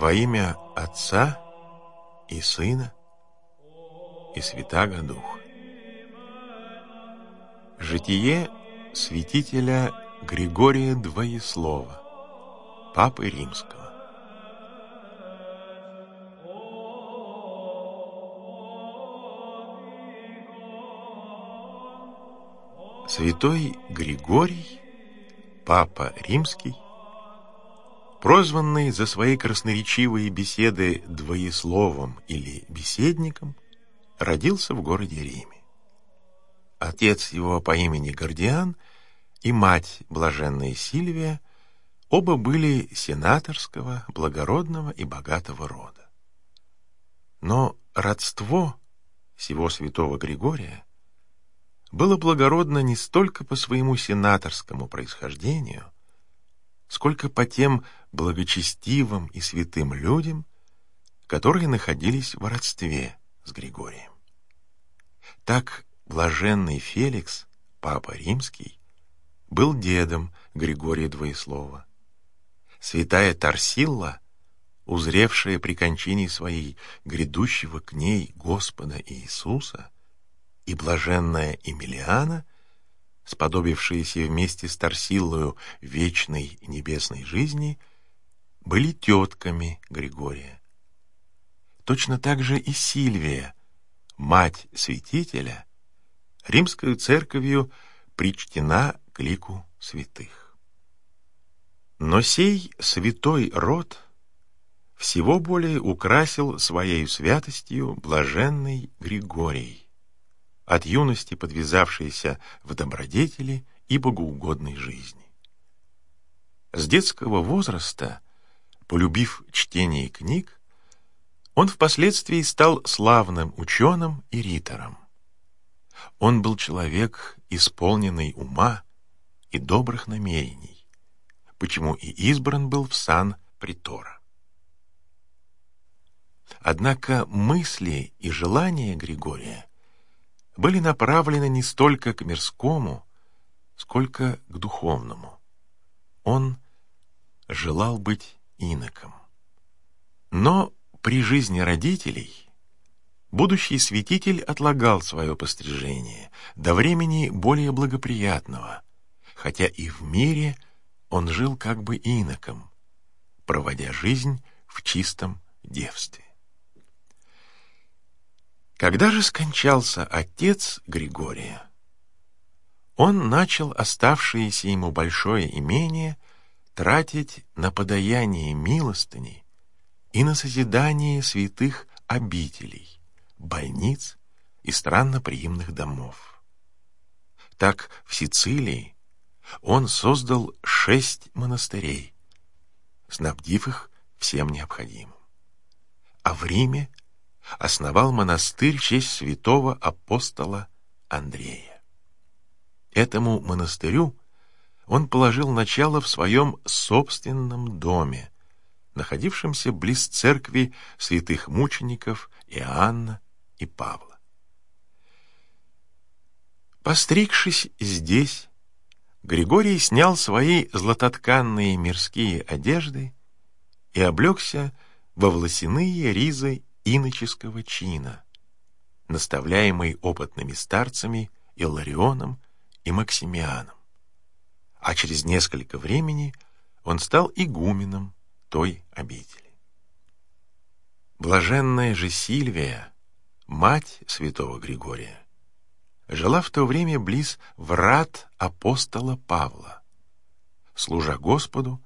Во имя Отца и Сына и Святаго Духа. Житие святителя Григория Двоеслова, Папы Римского. Святой Григорий, Папа Римский, прозванный за свои красноречивые беседы двоесловом или беседником, родился в городе Риме. Отец его по имени Гордиан и мать блаженная Сильвия оба были сенаторского, благородного и богатого рода. Но родство всего святого Григория было благородно не столько по своему сенаторскому происхождению, сколько по тем благочестивым и святым людям, которые находились в родстве с Григорием. Так блаженный Феликс, папа римский, был дедом Григория Двоеслова. Святая Тарсилла, узревшая при кончине своей грядущего к ней Господа Иисуса, и блаженная Эмилиана, сподобившиеся вместе с Тарсиллою вечной небесной жизни, были тетками Григория. Точно так же и Сильвия, мать святителя, римскую церковью причтена к лику святых. Но сей святой род всего более украсил своей святостью блаженный Григорий, от юности подвязавшийся в добродетели и богоугодной жизни. С детского возраста, полюбив чтение книг, он впоследствии стал славным ученым и ритором. Он был человек, исполненный ума и добрых намерений, почему и избран был в сан притора. Однако мысли и желания Григория были направлены не столько к мирскому, сколько к духовному. Он желал быть иноком. Но при жизни родителей будущий святитель отлагал свое пострижение до времени более благоприятного, хотя и в мире он жил как бы иноком, проводя жизнь в чистом девстве. Когда же скончался отец Григория, он начал оставшееся ему большое имение тратить на подаяние милостыни и на созидание святых обителей, больниц и странноприимных домов. Так в Сицилии он создал шесть монастырей, снабдив их всем необходимым. А в Риме основал монастырь в честь святого апостола Андрея. Этому монастырю он положил начало в своем собственном доме, находившемся близ церкви святых мучеников Иоанна и Павла. Постригшись здесь, Григорий снял свои златотканные мирские одежды и облегся во волосяные ризы иноческого чина, наставляемый опытными старцами Илларионом и Максимианом. А через несколько времени он стал игуменом той обители. Блаженная же Сильвия, мать святого Григория, жила в то время близ врат апостола Павла. Служа Господу,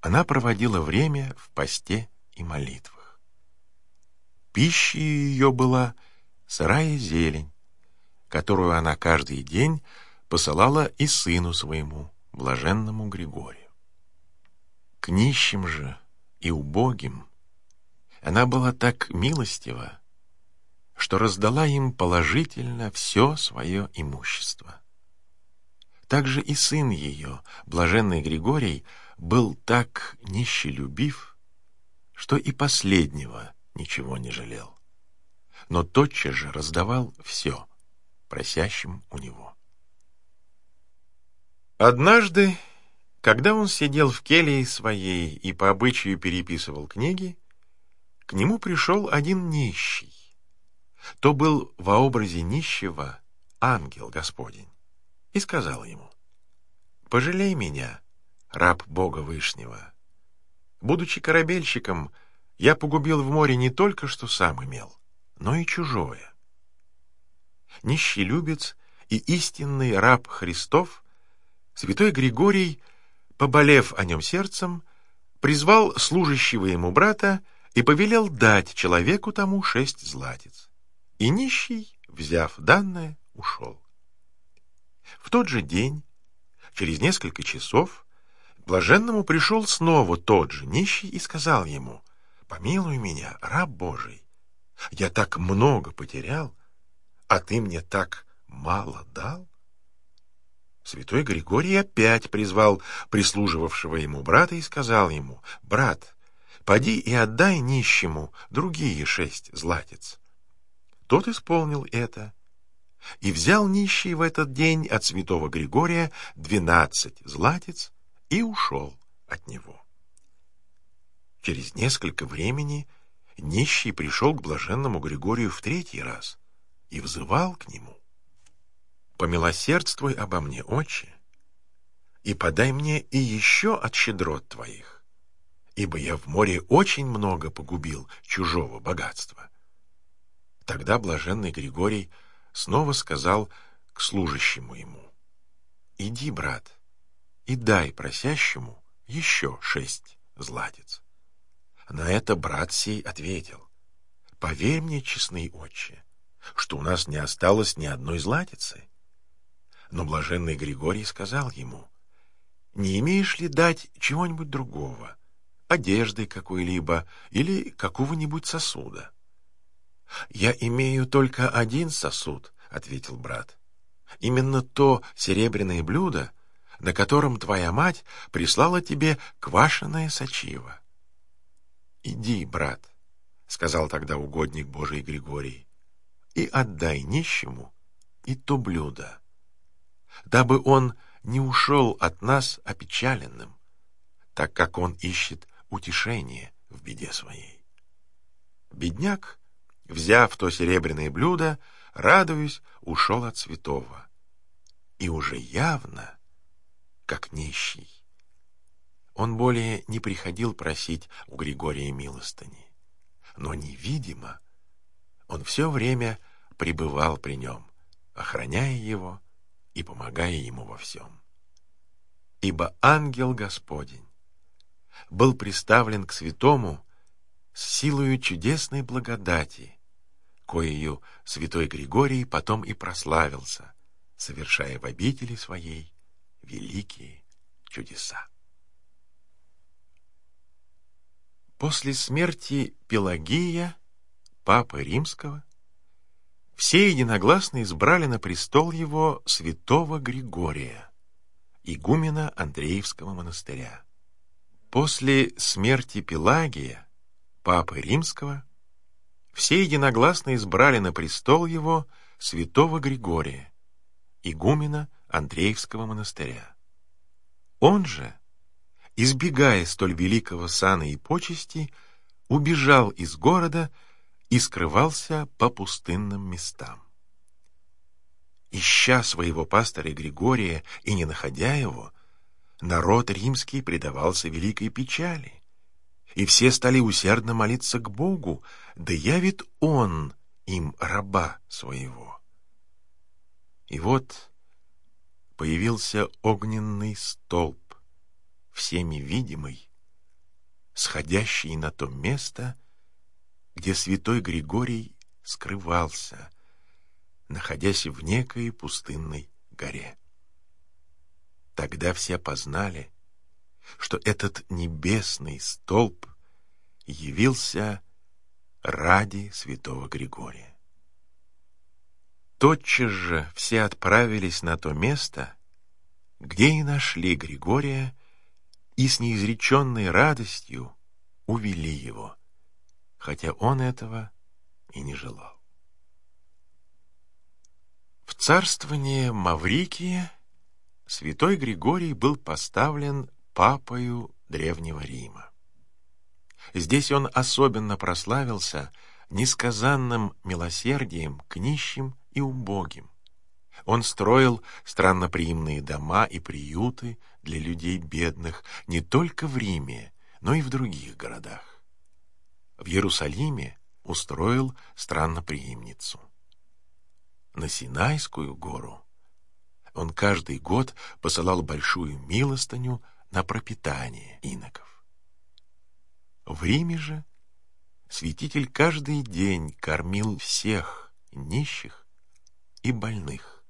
она проводила время в посте и молитвах. Пищей ее была сырая зелень, которую она каждый день посылала и сыну своему, блаженному Григорию. К нищим же и убогим она была так милостива, что раздала им положительно все свое имущество. Также и сын ее, блаженный Григорий, был так нищелюбив, что и последнего ничего не жалел. Но тотчас же раздавал все просящим у него. Однажды, когда он сидел в келье своей и по обычаю переписывал книги, к нему пришел один нищий. То был во образе нищего ангел Господень, и сказал ему, «Пожалей меня, раб Бога Вышнего. Будучи корабельщиком, я погубил в море не только что сам имел, но и чужое. Нищий любец и истинный раб Христов, святой Григорий, поболев о нем сердцем, призвал служащего ему брата и повелел дать человеку тому шесть златиц. И нищий, взяв данное, ушел. В тот же день, через несколько часов, блаженному пришел снова тот же нищий и сказал ему, «Помилуй меня, раб Божий, я так много потерял, а ты мне так мало дал?» Святой Григорий опять призвал прислуживавшего ему брата и сказал ему, «Брат, поди и отдай нищему другие шесть златиц». Тот исполнил это и взял нищий в этот день от святого Григория двенадцать златиц и ушел от него. Через несколько времени нищий пришел к блаженному Григорию в третий раз и взывал к нему. «Помилосердствуй обо мне, отче, и подай мне и еще от щедрот твоих, ибо я в море очень много погубил чужого богатства». Тогда блаженный Григорий снова сказал к служащему ему, «Иди, брат, и дай просящему еще шесть златиц». На это брат сей ответил, «Поверь мне, честный отче, что у нас не осталось ни одной златицы». Но блаженный Григорий сказал ему, «Не имеешь ли дать чего-нибудь другого, одежды какой-либо или какого-нибудь сосуда?» «Я имею только один сосуд», — ответил брат. «Именно то серебряное блюдо, на котором твоя мать прислала тебе квашеное сочиво». «Иди, брат», — сказал тогда угодник Божий Григорий, «и отдай нищему и то блюдо, дабы он не ушел от нас опечаленным, так как он ищет утешение в беде своей». Бедняк взяв то серебряное блюдо, радуясь, ушел от святого. И уже явно, как нищий, он более не приходил просить у Григория милостыни, но невидимо он все время пребывал при нем, охраняя его и помогая ему во всем. Ибо ангел Господень был приставлен к святому с силою чудесной благодати, коею святой Григорий потом и прославился, совершая в обители своей великие чудеса. После смерти Пелагия, папы римского, все единогласно избрали на престол его святого Григория, игумена Андреевского монастыря. После смерти Пелагия, папы римского, все единогласно избрали на престол его святого Григория, игумена Андреевского монастыря. Он же, избегая столь великого сана и почести, убежал из города и скрывался по пустынным местам. Ища своего пастора Григория и не находя его, народ римский предавался великой печали и все стали усердно молиться к Богу, да явит Он им раба своего. И вот появился огненный столб, всеми видимый, сходящий на то место, где святой Григорий скрывался, находясь в некой пустынной горе. Тогда все познали, что этот небесный столб явился ради святого Григория. Тотчас же все отправились на то место, где и нашли Григория, и с неизреченной радостью увели его, хотя он этого и не желал. В царствование Маврикия святой Григорий был поставлен папою Древнего Рима. Здесь он особенно прославился несказанным милосердием к нищим и убогим. Он строил странноприимные дома и приюты для людей бедных не только в Риме, но и в других городах. В Иерусалиме устроил странноприимницу. На Синайскую гору он каждый год посылал большую милостыню на пропитание иноков. В Риме же святитель каждый день кормил всех нищих и больных,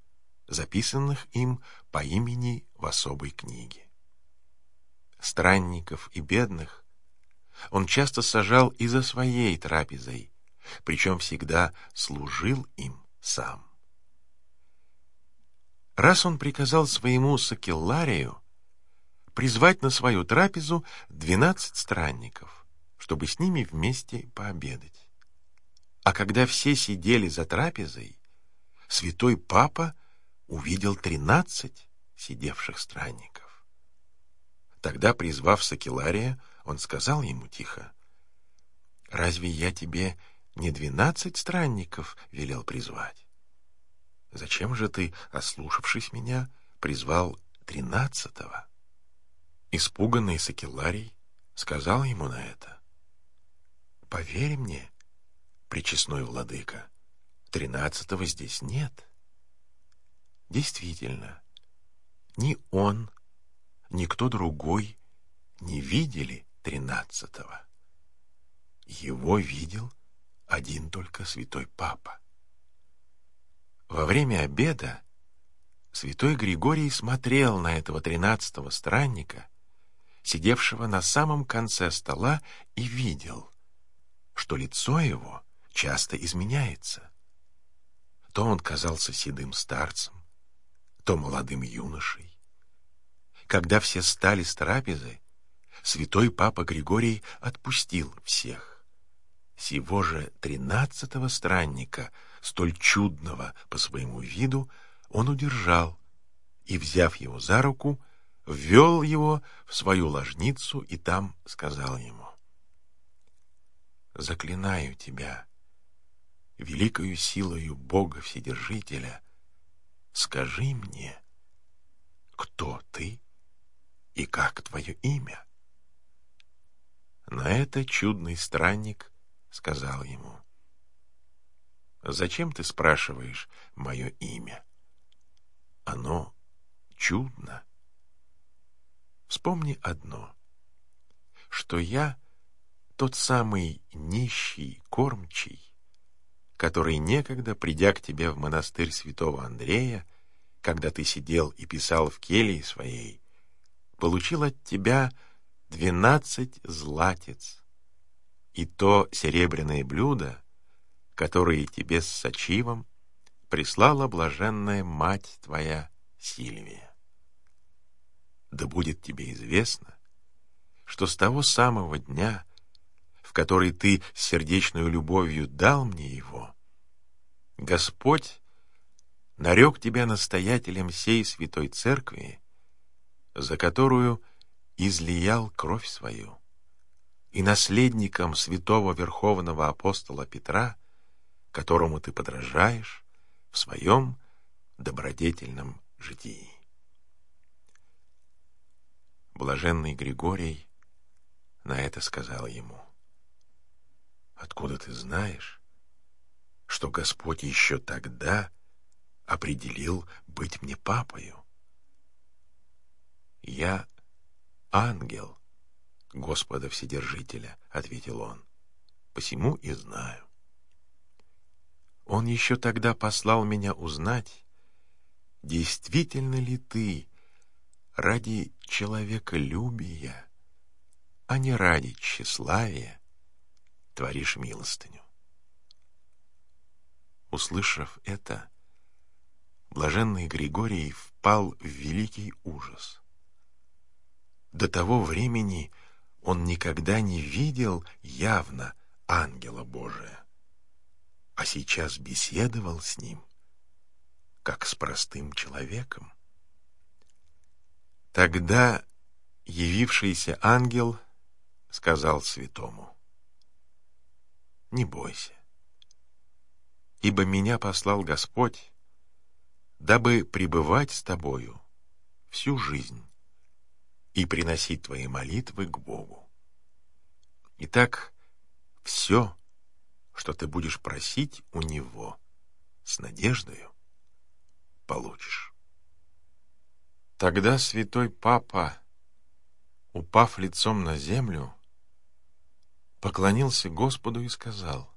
записанных им по имени в особой книге. Странников и бедных он часто сажал и за своей трапезой, причем всегда служил им сам. Раз он приказал своему Сакелларию призвать на свою трапезу двенадцать странников, чтобы с ними вместе пообедать. А когда все сидели за трапезой, святой папа увидел тринадцать сидевших странников. Тогда, призвав Сакелария, он сказал ему тихо, «Разве я тебе не двенадцать странников велел призвать? Зачем же ты, ослушавшись меня, призвал тринадцатого?» Испуганный Сакеларий сказал ему на это, «Поверь мне, причестной владыка, тринадцатого здесь нет». Действительно, ни он, ни кто другой не видели тринадцатого. Его видел один только святой папа. Во время обеда святой Григорий смотрел на этого тринадцатого странника, сидевшего на самом конце стола, и видел, что лицо его часто изменяется. То он казался седым старцем, то молодым юношей. Когда все стали с трапезы, святой папа Григорий отпустил всех. Сего же тринадцатого странника, столь чудного по своему виду, он удержал и, взяв его за руку, ввел его в свою ложницу и там сказал ему, «Заклинаю тебя, великою силою Бога Вседержителя, скажи мне, кто ты и как твое имя?» На это чудный странник сказал ему, «Зачем ты спрашиваешь мое имя? Оно чудно. Вспомни одно, что я тот самый нищий кормчий, который некогда, придя к тебе в монастырь святого Андрея, когда ты сидел и писал в келье своей, получил от тебя двенадцать златец, и то серебряное блюдо, которое тебе с сочивом прислала блаженная мать твоя Сильвия. Да будет тебе известно, что с того самого дня, в который ты с сердечной любовью дал мне его, Господь нарек тебя настоятелем сей святой церкви, за которую излиял кровь свою, и наследником святого верховного апостола Петра, которому ты подражаешь в своем добродетельном житии. Блаженный Григорий на это сказал ему, «Откуда ты знаешь, что Господь еще тогда определил быть мне папою? Я ангел Господа Вседержителя, — ответил он, — посему и знаю. Он еще тогда послал меня узнать, действительно ли ты ради человеколюбия, а не ради тщеславия творишь милостыню. Услышав это, блаженный Григорий впал в великий ужас. До того времени он никогда не видел явно ангела Божия, а сейчас беседовал с ним, как с простым человеком. Тогда явившийся ангел сказал святому, «Не бойся, ибо меня послал Господь, дабы пребывать с тобою всю жизнь и приносить твои молитвы к Богу. Итак, все, что ты будешь просить у Него с надеждою, получишь. Тогда святой Папа, упав лицом на землю, поклонился Господу и сказал,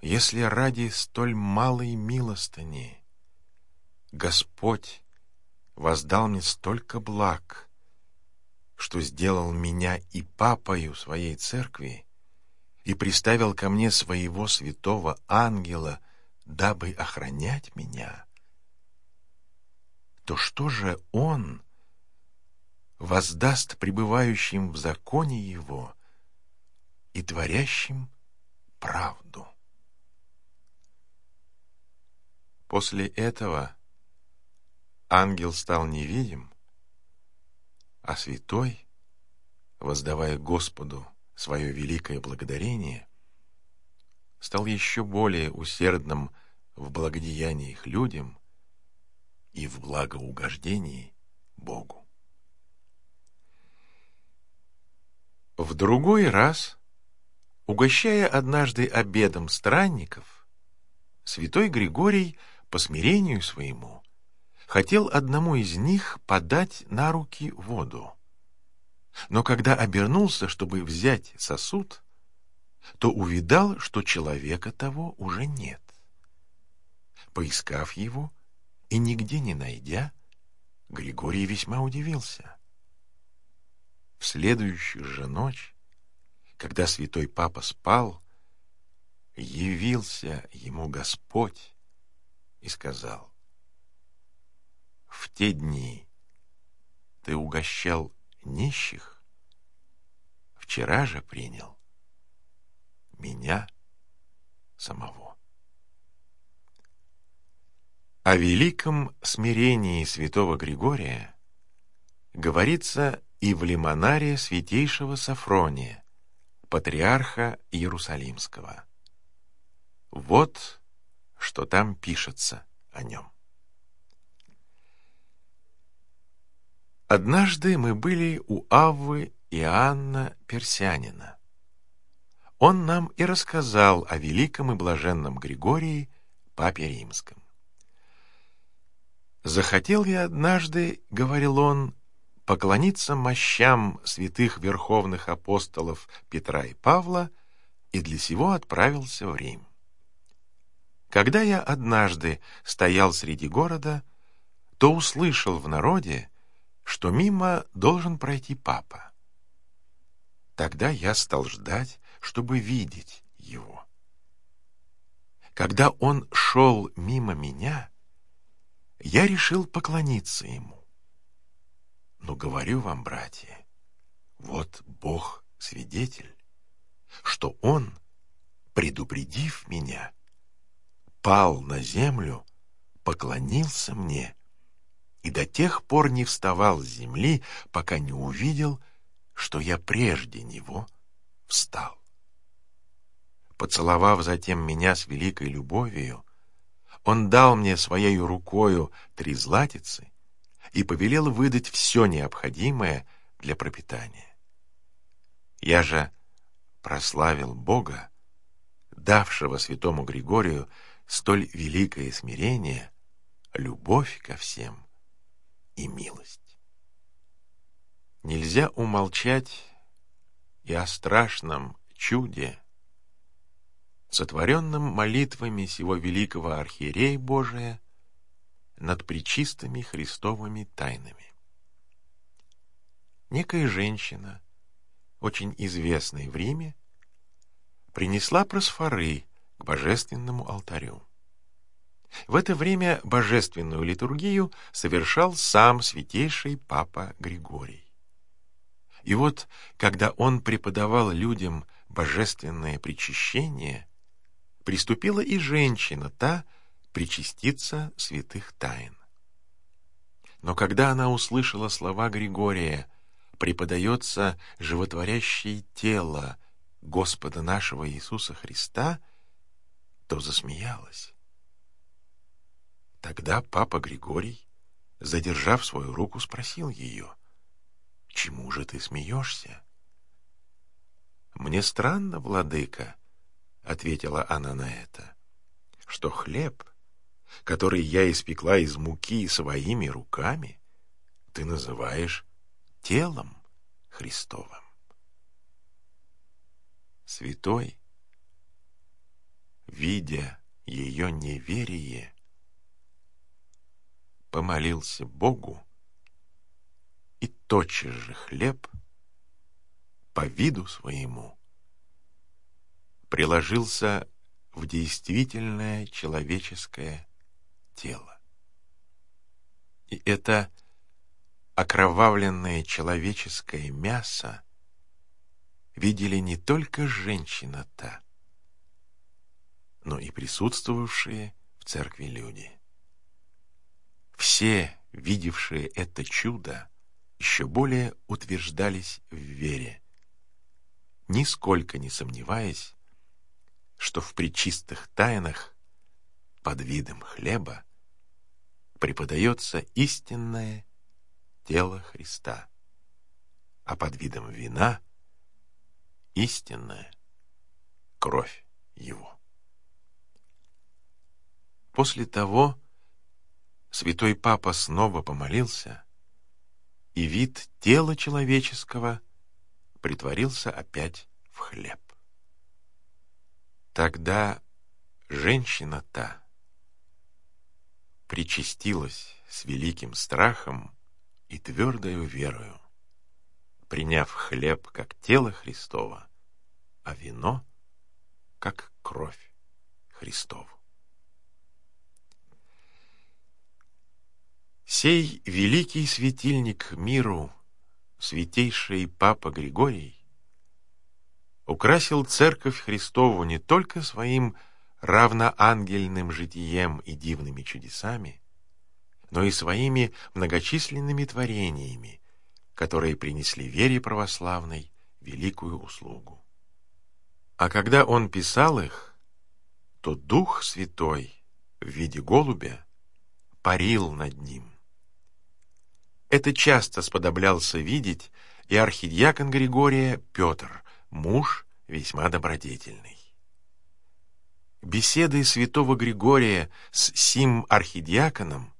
«Если ради столь малой милостыни Господь воздал мне столько благ, что сделал меня и папою своей церкви, и приставил ко мне своего святого ангела, дабы охранять меня, то что же он воздаст пребывающим в законе его и творящим правду? После этого ангел стал невидим, а святой, воздавая Господу свое великое благодарение, стал еще более усердным в благодеяниях людям и в благоугождении Богу. В другой раз, угощая однажды обедом странников, святой Григорий по смирению своему хотел одному из них подать на руки воду. Но когда обернулся, чтобы взять сосуд, то увидал, что человека того уже нет. Поискав его и нигде не найдя, Григорий весьма удивился. В следующую же ночь, когда святой папа спал, явился ему Господь и сказал, в те дни ты угощал нищих, вчера же принял меня самого. О великом смирении святого Григория говорится и в лимонаре святейшего Сафрония, патриарха Иерусалимского. Вот что там пишется о нем. Однажды мы были у Аввы Иоанна Персянина. Он нам и рассказал о великом и блаженном Григории, папе римском. «Захотел я однажды, — говорил он, — поклониться мощам святых верховных апостолов Петра и Павла, и для сего отправился в Рим. Когда я однажды стоял среди города, то услышал в народе, что мимо должен пройти папа. Тогда я стал ждать, чтобы видеть его. Когда он шел мимо меня, я решил поклониться ему. Но говорю вам, братья, вот Бог свидетель, что он, предупредив меня, пал на землю, поклонился мне и до тех пор не вставал с земли, пока не увидел, что я прежде него встал. Поцеловав затем меня с великой любовью, он дал мне своей рукою три златицы и повелел выдать все необходимое для пропитания. Я же прославил Бога, давшего святому Григорию столь великое смирение, любовь ко всем и милость. Нельзя умолчать и о страшном чуде, сотворенном молитвами сего великого архиерея Божия над причистыми христовыми тайнами. Некая женщина, очень известная в Риме, принесла просфоры к божественному алтарю. В это время божественную литургию совершал сам святейший папа Григорий. И вот, когда он преподавал людям божественное причащение, приступила и женщина та причаститься святых тайн. Но когда она услышала слова Григория преподается животворящее тело Господа нашего Иисуса Христа, то засмеялась. Тогда папа Григорий, задержав свою руку, спросил ее, «Чему же ты смеешься?» «Мне странно, владыка», — ответила она на это, «что хлеб, который я испекла из муки своими руками, ты называешь телом Христовым. Святой, видя ее неверие, помолился Богу, и тотчас же хлеб по виду своему приложился в действительное человеческое тело. И это окровавленное человеческое мясо видели не только женщина та, но и присутствовавшие в церкви люди. Все, видевшие это чудо, еще более утверждались в вере, нисколько не сомневаясь, что в причистых тайнах под видом хлеба преподается истинное тело Христа, а под видом вина — истинная кровь Его. После того святой Папа снова помолился, и вид тела человеческого притворился опять в хлеб. Тогда женщина та причастилась с великим страхом и твердою верою, приняв хлеб как тело Христово, а вино как кровь Христову. Сей великий светильник миру, святейший Папа Григорий, украсил Церковь Христову не только своим равноангельным житием и дивными чудесами, но и своими многочисленными творениями, которые принесли вере православной великую услугу. А когда он писал их, то Дух Святой в виде голубя парил над ним. Это часто сподоблялся видеть и архидиакон Григория Петр, муж весьма добродетельный. Беседы святого Григория с сим архидиаконом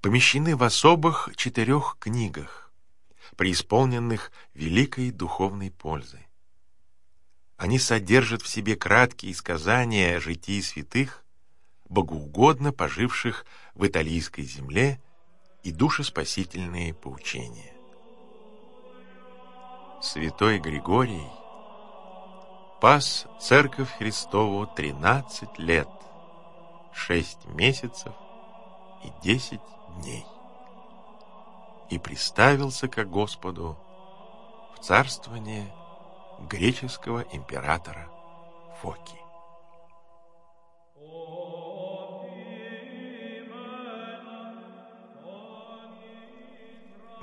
помещены в особых четырех книгах, преисполненных великой духовной пользы. Они содержат в себе краткие сказания житий святых, богоугодно поживших в италийской земле и душеспасительные поучения. Святой Григорий пас Церковь Христову тринадцать лет, шесть месяцев и десять дней. И приставился ко Господу в царствование греческого императора Фоки.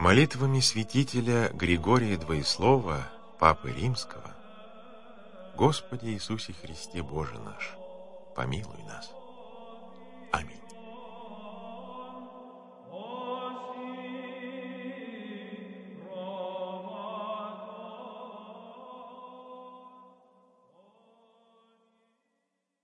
Молитвами святителя Григория Двоеслова, Папы Римского, Господи Иисусе Христе Боже наш, помилуй нас. Аминь.